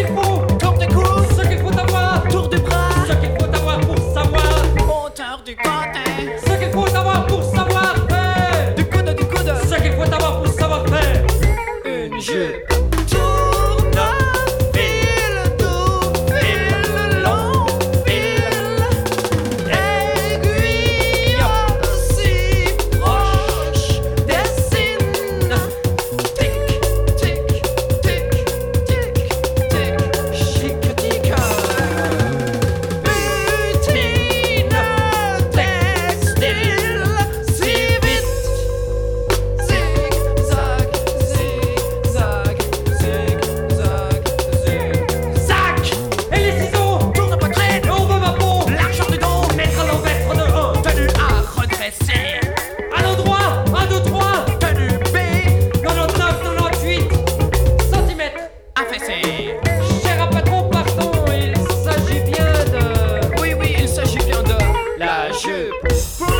ce qu'il faut! Corte coude! Ce qu'il faut avoir! Tour des bras! Ce qu'il faut avoir pour savoir! Monteur du côté! Ce qu'il faut avoir pour savoir! Du coude, du coude! Ce qu'il faut avoir pour savoir! Paix! Une jeu Friendship.